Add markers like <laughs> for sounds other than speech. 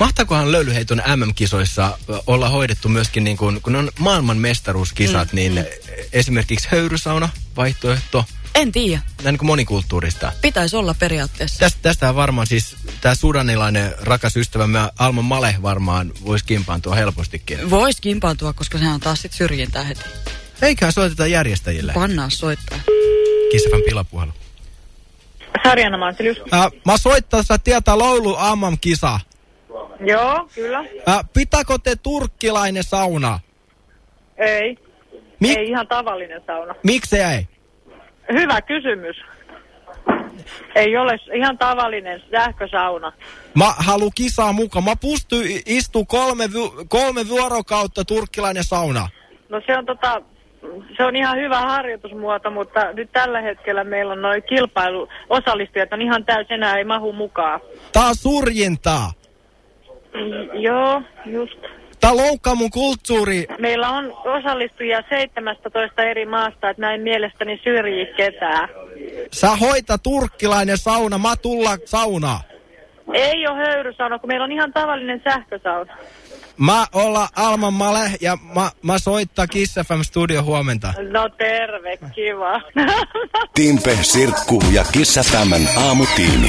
Mahtaakohan löylyheiton MM-kisoissa olla hoidettu myöskin, niin kun, kun on maailman mestaruuskisat, mm, niin mm. esimerkiksi höyrysauna, vaihtoehto, en tiedä. Näin kuin monikulttuurista. Pitäisi olla periaatteessa. Tästä, tästä varmaan siis tämä sudanilainen rakas ystävämme Alma Male varmaan voisi kimpaantua helpostikin. Voisi kimpaantua, koska sehän on taas sitten syrjintää heti. Eiköhän soiteta järjestäjille. Pannaa soittaa. Kissafan pilapuhelu. Sarjana Mantelius. Äh, mä soittaisin tietää Loulu Ammam kisa. Joo, kyllä. Äh, pitääkö te turkkilainen sauna? Ei. Mi- ei ihan tavallinen sauna. Miksi ei? Hyvä kysymys. Ei ole ihan tavallinen sähkösauna. Mä haluan kisaa mukaan. Mä pystyn istu kolme, kolme vuorokautta turkkilainen sauna. No se on tota, se on ihan hyvä harjoitusmuoto, mutta nyt tällä hetkellä meillä on noin kilpailuosallistujat on ihan täysin enää ei mahu mukaan. Tää on surjintaa. Mm, joo, just. Tää loukkaa mun kulttuuri. Meillä on osallistujia 17 eri maasta, että näin mielestäni syrjii ketään. Sä hoita turkkilainen sauna, mä tulla sauna. Ei ole höyrysauna, kun meillä on ihan tavallinen sähkösauna. Mä olla Alman Male ja mä, mä soittaa Kiss FM Studio huomenta. No terve, kiva. <laughs> Timpe, Sirkku ja Kiss FM aamutiimi.